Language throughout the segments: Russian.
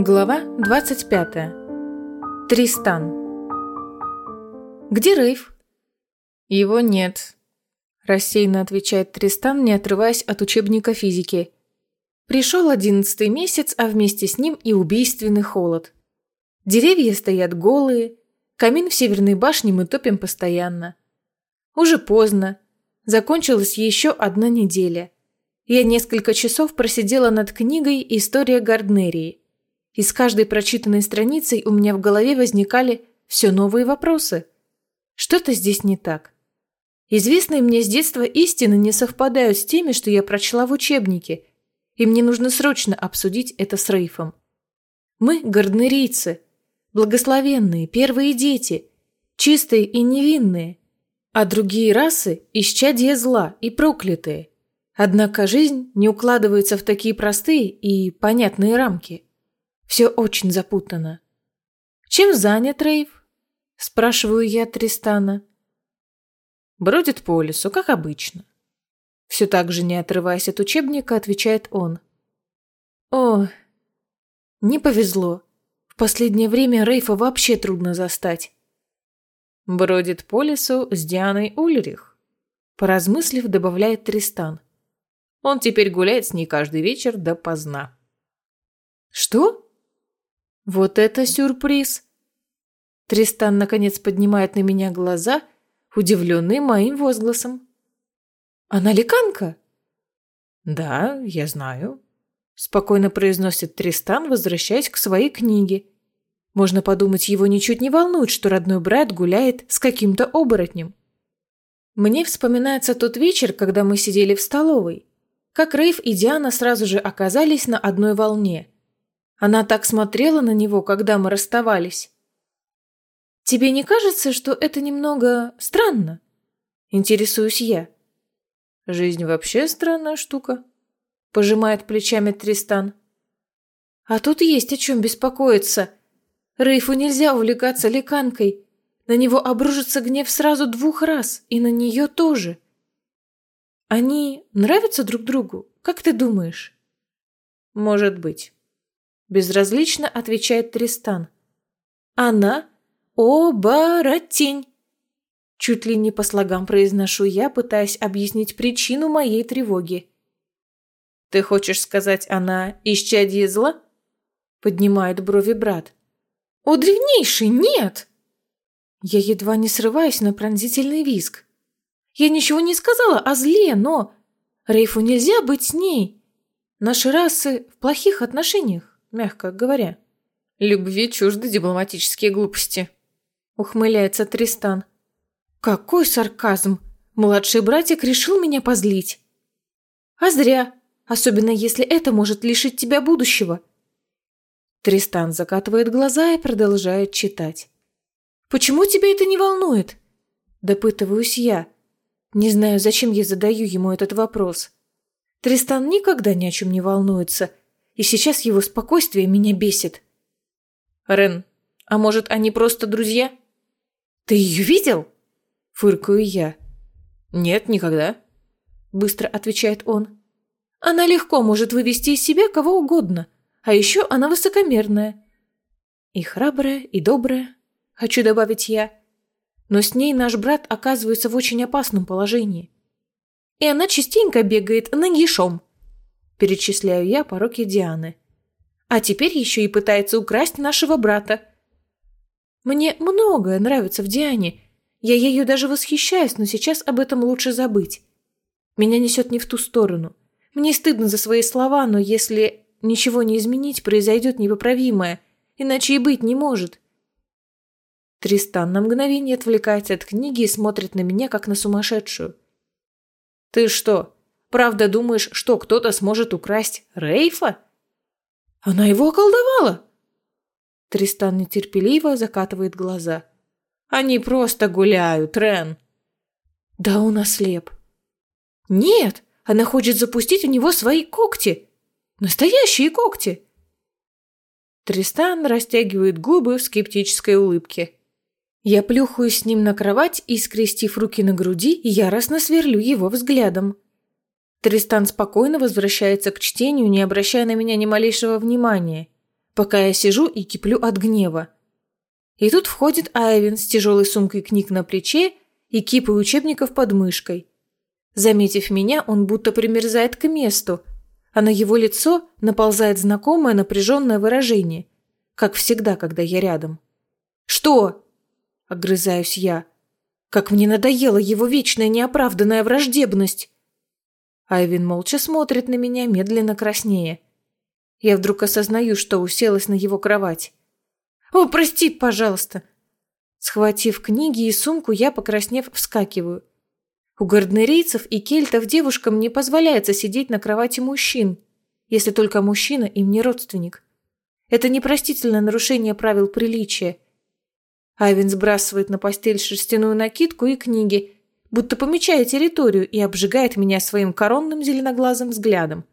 Глава 25. Тристан. «Где Рейв?» «Его нет», – рассеянно отвечает Тристан, не отрываясь от учебника физики. Пришел одиннадцатый месяц, а вместе с ним и убийственный холод. Деревья стоят голые, камин в северной башне мы топим постоянно. Уже поздно. Закончилась еще одна неделя. Я несколько часов просидела над книгой «История Гарднерии». И с каждой прочитанной страницей у меня в голове возникали все новые вопросы. Что-то здесь не так. Известные мне с детства истины не совпадают с теми, что я прочла в учебнике, и мне нужно срочно обсудить это с Рейфом. Мы гарднерийцы, благословенные, первые дети, чистые и невинные, а другие расы – исчадия зла и проклятые. Однако жизнь не укладывается в такие простые и понятные рамки – все очень запутано. «Чем занят Рейв?» – спрашиваю я Тристана. Бродит по лесу, как обычно. Все так же, не отрываясь от учебника, отвечает он. «О, не повезло. В последнее время Рейфа вообще трудно застать». Бродит по лесу с Дианой Ульрих. Поразмыслив, добавляет Тристан. Он теперь гуляет с ней каждый вечер допоздна. «Что?» Вот это сюрприз! Тристан наконец поднимает на меня глаза, удивленный моим возгласом. Она ликанка? Да, я знаю. Спокойно произносит Тристан, возвращаясь к своей книге. Можно подумать, его ничуть не волнует, что родной брат гуляет с каким-то оборотнем. Мне вспоминается тот вечер, когда мы сидели в столовой. Как Рейв и Диана сразу же оказались на одной волне – она так смотрела на него, когда мы расставались. «Тебе не кажется, что это немного странно?» Интересуюсь я. «Жизнь вообще странная штука», — пожимает плечами Тристан. «А тут есть о чем беспокоиться. Рейфу нельзя увлекаться леканкой. На него обружится гнев сразу двух раз, и на нее тоже. Они нравятся друг другу, как ты думаешь?» «Может быть». Безразлично отвечает Тристан. Она оборотень. Чуть ли не по слогам произношу я, пытаясь объяснить причину моей тревоги. «Ты хочешь сказать, она исчадие зла?» Поднимает брови брат. «О, древнейший, нет!» Я едва не срываюсь на пронзительный визг. Я ничего не сказала о зле, но... Рейфу нельзя быть с ней. Наши расы в плохих отношениях мягко говоря. «Любви чужды дипломатические глупости», — ухмыляется Тристан. «Какой сарказм! Младший братик решил меня позлить!» «А зря, особенно если это может лишить тебя будущего!» Тристан закатывает глаза и продолжает читать. «Почему тебя это не волнует?» Допытываюсь я. Не знаю, зачем я задаю ему этот вопрос. Тристан никогда ни о чем не волнуется — и сейчас его спокойствие меня бесит. Рен, а может, они просто друзья? Ты ее видел? Фыркаю я. Нет, никогда. Быстро отвечает он. Она легко может вывести из себя кого угодно, а еще она высокомерная. И храбрая, и добрая, хочу добавить я. Но с ней наш брат оказывается в очень опасном положении. И она частенько бегает нагишом, Перечисляю я пороки Дианы. А теперь еще и пытается украсть нашего брата. Мне многое нравится в Диане. Я ею даже восхищаюсь, но сейчас об этом лучше забыть. Меня несет не в ту сторону. Мне стыдно за свои слова, но если ничего не изменить, произойдет непоправимое, иначе и быть не может. Тристан на мгновение отвлекается от книги и смотрит на меня, как на сумасшедшую. «Ты что, Правда, думаешь, что кто-то сможет украсть Рейфа? Она его околдовала. Тристан нетерпеливо закатывает глаза. Они просто гуляют, Рен. Да он ослеп. Нет, она хочет запустить у него свои когти. Настоящие когти. Тристан растягивает губы в скептической улыбке. Я плюхаюсь с ним на кровать и, скрестив руки на груди, яростно сверлю его взглядом. Тристан спокойно возвращается к чтению, не обращая на меня ни малейшего внимания. пока я сижу и киплю от гнева. И тут входит Айвин с тяжелой сумкой книг на плече и кипой учебников под мышкой. Заметив меня, он будто примерзает к месту, а на его лицо наползает знакомое напряженное выражение, как всегда, когда я рядом. «Что?» – огрызаюсь я. «Как мне надоела его вечная неоправданная враждебность!» Айвин молча смотрит на меня, медленно краснее. Я вдруг осознаю, что уселась на его кровать. «О, прости, пожалуйста!» Схватив книги и сумку, я, покраснев, вскакиваю. У гарднерийцев и кельтов девушкам не позволяется сидеть на кровати мужчин, если только мужчина им не родственник. Это непростительное нарушение правил приличия. Айвин сбрасывает на постель шерстяную накидку и книги, будто помечая территорию и обжигает меня своим коронным зеленоглазым взглядом.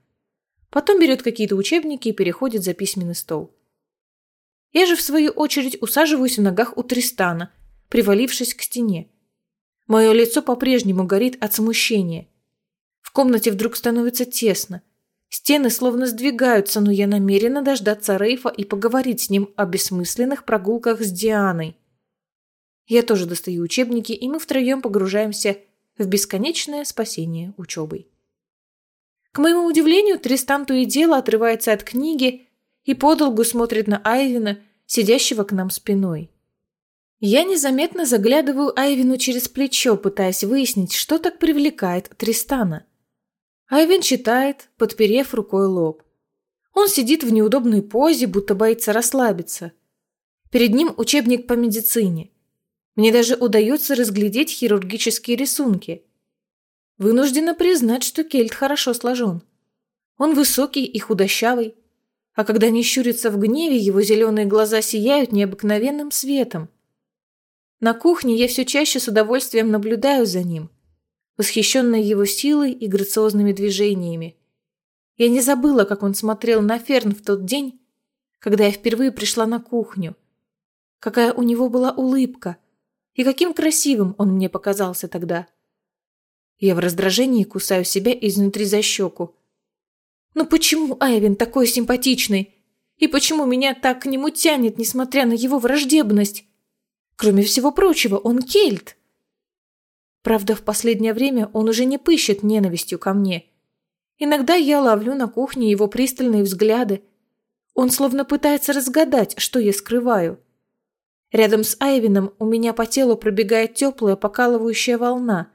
Потом берет какие-то учебники и переходит за письменный стол. Я же, в свою очередь, усаживаюсь в ногах у Тристана, привалившись к стене. Мое лицо по-прежнему горит от смущения. В комнате вдруг становится тесно. Стены словно сдвигаются, но я намерена дождаться Рейфа и поговорить с ним о бессмысленных прогулках с Дианой. Я тоже достаю учебники, и мы втроем погружаемся в бесконечное спасение учебой. К моему удивлению, Тристан то и дело отрывается от книги и подолгу смотрит на Айвина, сидящего к нам спиной. Я незаметно заглядываю Айвину через плечо, пытаясь выяснить, что так привлекает Тристана. Айвин читает, подперев рукой лоб. Он сидит в неудобной позе, будто боится расслабиться. Перед ним учебник по медицине. Мне даже удается разглядеть хирургические рисунки. Вынуждена признать, что Кельт хорошо сложен. Он высокий и худощавый, а когда не щурится в гневе, его зеленые глаза сияют необыкновенным светом. На кухне я все чаще с удовольствием наблюдаю за ним, восхищенная его силой и грациозными движениями. Я не забыла, как он смотрел на Ферн в тот день, когда я впервые пришла на кухню. Какая у него была улыбка, и каким красивым он мне показался тогда. Я в раздражении кусаю себя изнутри за щеку. Но почему Айвин такой симпатичный? И почему меня так к нему тянет, несмотря на его враждебность? Кроме всего прочего, он кельт. Правда, в последнее время он уже не пыщет ненавистью ко мне. Иногда я ловлю на кухне его пристальные взгляды. Он словно пытается разгадать, что я скрываю. Рядом с Айвином у меня по телу пробегает теплая покалывающая волна.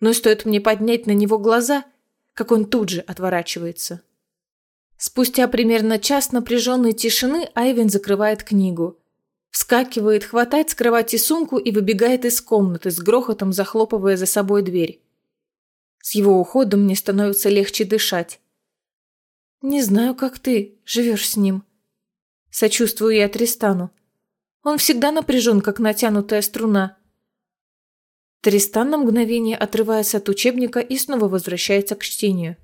Но стоит мне поднять на него глаза – как он тут же отворачивается. Спустя примерно час напряженной тишины Айвен закрывает книгу. Вскакивает, хватает с кровати сумку и выбегает из комнаты, с грохотом захлопывая за собой дверь. С его уходом мне становится легче дышать. «Не знаю, как ты живешь с ним». Сочувствую я Тристану. Он всегда напряжен, как натянутая струна. Тристан на мгновение отрывается от учебника и снова возвращается к чтению.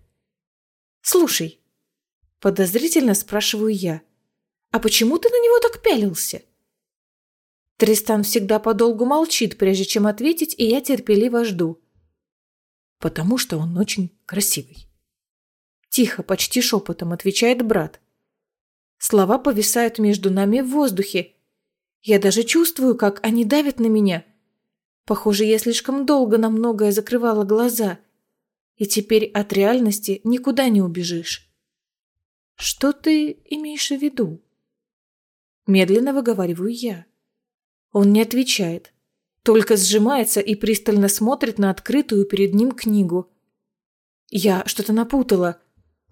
«Слушай», – подозрительно спрашиваю я, – «а почему ты на него так пялился?» Тристан всегда подолгу молчит, прежде чем ответить, и я терпеливо жду. «Потому что он очень красивый». Тихо, почти шепотом отвечает брат. Слова повисают между нами в воздухе. Я даже чувствую, как они давят на меня – Похоже, я слишком долго на многое закрывала глаза, и теперь от реальности никуда не убежишь. Что ты имеешь в виду? Медленно выговариваю я. Он не отвечает, только сжимается и пристально смотрит на открытую перед ним книгу. Я что-то напутала,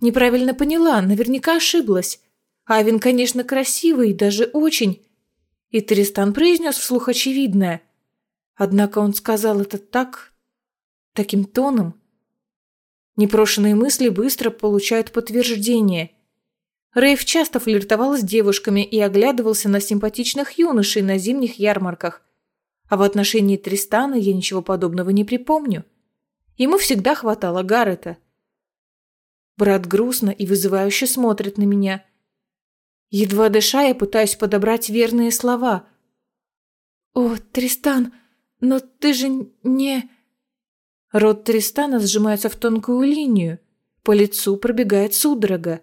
неправильно поняла, наверняка ошиблась. Авин, конечно, красивый, даже очень. И Тристан произнес вслух очевидное – Однако он сказал это так... таким тоном. Непрошенные мысли быстро получают подтверждение. Рейв часто флиртовал с девушками и оглядывался на симпатичных юношей на зимних ярмарках. А в отношении Тристана я ничего подобного не припомню. Ему всегда хватало Гаррета. Брат грустно и вызывающе смотрит на меня. Едва дыша, я пытаюсь подобрать верные слова. «О, Тристан, «Но ты же не...» Рот Тристана сжимается в тонкую линию. По лицу пробегает судорога.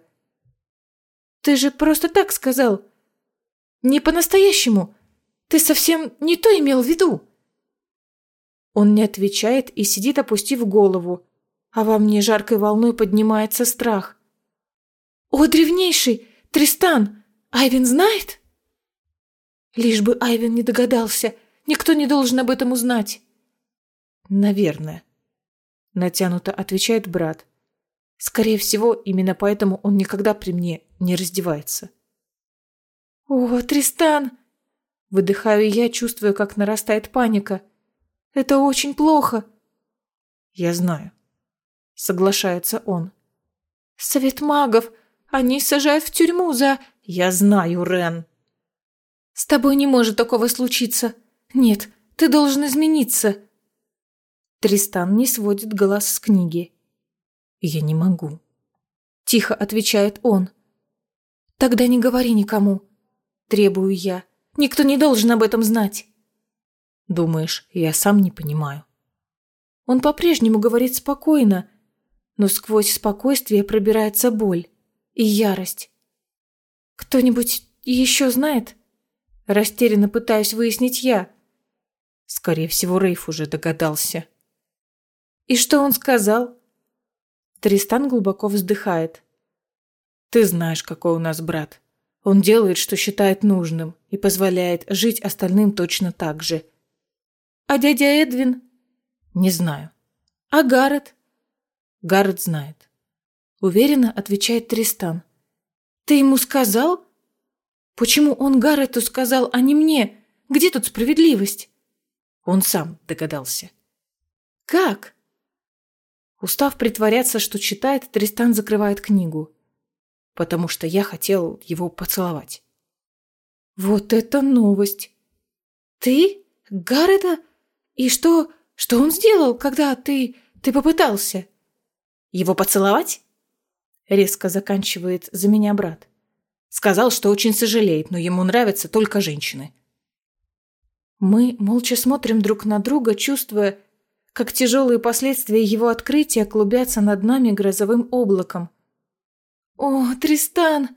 Ты же просто так сказал. Не по-настоящему. Ты совсем не то имел в виду. Он не отвечает и сидит, опустив голову, а во мне жаркой волной поднимается страх. «О, древнейший! Тристан! Айвен знает?» Лишь бы Айвен не догадался, никто не должен об этом узнать. «Наверное», — натянуто отвечает брат. «Скорее всего, именно поэтому он никогда при мне не раздевается». «О, Тристан!» Выдыхаю я, чувствуя, как нарастает паника. «Это очень плохо!» «Я знаю», — соглашается он. «Совет магов! Они сажают в тюрьму за...» «Я знаю, Рен!» «С тобой не может такого случиться! Нет, ты должен измениться!» Тристан не сводит глаз с книги. «Я не могу», — тихо отвечает он. «Тогда не говори никому», — требую я. «Никто не должен об этом знать». «Думаешь, я сам не понимаю?» Он по-прежнему говорит спокойно, но сквозь спокойствие пробирается боль и ярость. «Кто-нибудь еще знает?» Растерянно пытаюсь выяснить я. Скорее всего, Рейф уже догадался. «И что он сказал?» Тристан глубоко вздыхает. «Ты знаешь, какой у нас брат. Он делает, что считает нужным, и позволяет жить остальным точно так же». «А дядя Эдвин?» «Не знаю». «А Гаррет?» «Гаррет знает». Уверенно отвечает Тристан. «Ты ему сказал?» «Почему он Гаррету сказал, а не мне? Где тут справедливость?» Он сам догадался. «Как?» Устав притворяться, что читает, Тристан закрывает книгу. Потому что я хотел его поцеловать. Вот это новость! Ты? Гаррета? И что... Что он сделал, когда ты... ты попытался? Его поцеловать? Резко заканчивает за меня брат. Сказал, что очень сожалеет, но ему нравятся только женщины. Мы молча смотрим друг на друга, чувствуя, как тяжелые последствия его открытия клубятся над нами грозовым облаком. «О, Тристан!»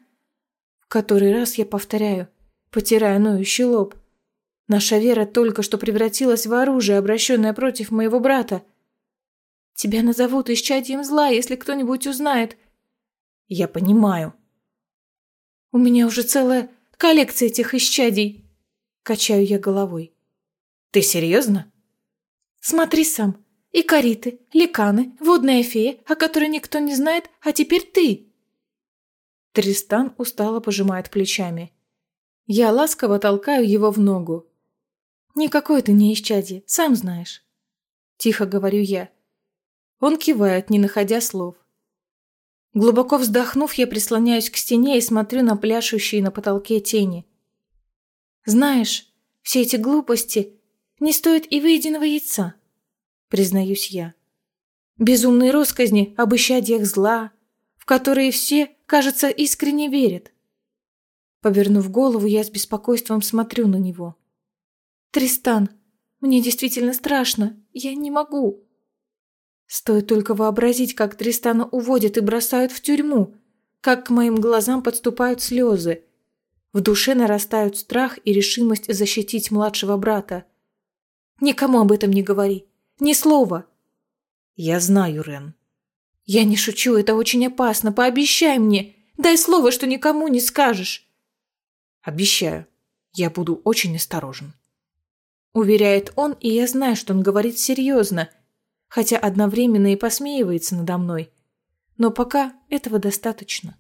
В который раз я повторяю, потирая ноющий лоб. Наша вера только что превратилась в оружие, обращенное против моего брата. Тебя назовут исчадием зла, если кто-нибудь узнает. Я понимаю. У меня уже целая коллекция этих исчадий. Качаю я головой. Ты серьезно? Смотри сам. И кориты, ликаны, водная фея, о которой никто не знает, а теперь ты. Тристан устало пожимает плечами. Я ласково толкаю его в ногу. «Никакой ты не исчадие, сам знаешь». Тихо говорю я. Он кивает, не находя слов. Глубоко вздохнув, я прислоняюсь к стене и смотрю на пляшущие на потолке тени. Знаешь, все эти глупости не стоит и выеденного яйца, признаюсь я. Безумные росказни об исчадиях зла, в которые все, кажется, искренне верят. Повернув голову, я с беспокойством смотрю на него. «Тристан, мне действительно страшно. Я не могу». Стоит только вообразить, как Тристана уводят и бросают в тюрьму, как к моим глазам подступают слезы. В душе нарастают страх и решимость защитить младшего брата. Никому об этом не говори. Ни слова. Я знаю, Рен. Я не шучу, это очень опасно. Пообещай мне. Дай слово, что никому не скажешь. Обещаю. Я буду очень осторожен. Уверяет он, и я знаю, что он говорит серьезно, хотя одновременно и посмеивается надо мной. Но пока этого достаточно.